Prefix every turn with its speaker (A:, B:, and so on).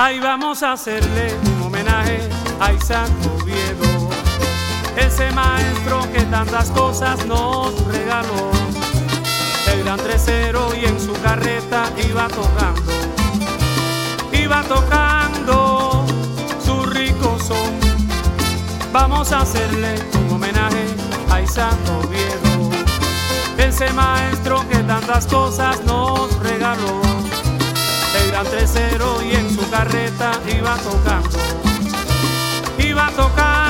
A: Ahí vamos a hacerle un homenaje a Isaac Oviedo, ese maestro que tantas cosas nos regaló. El gran tresero y en su carreta iba tocando, iba tocando su rico son. Vamos a hacerle un homenaje a Isaac Oviedo, ese maestro que tantas cosas nos regaló gran tresero y en su carreta iba tocando, iba tocando.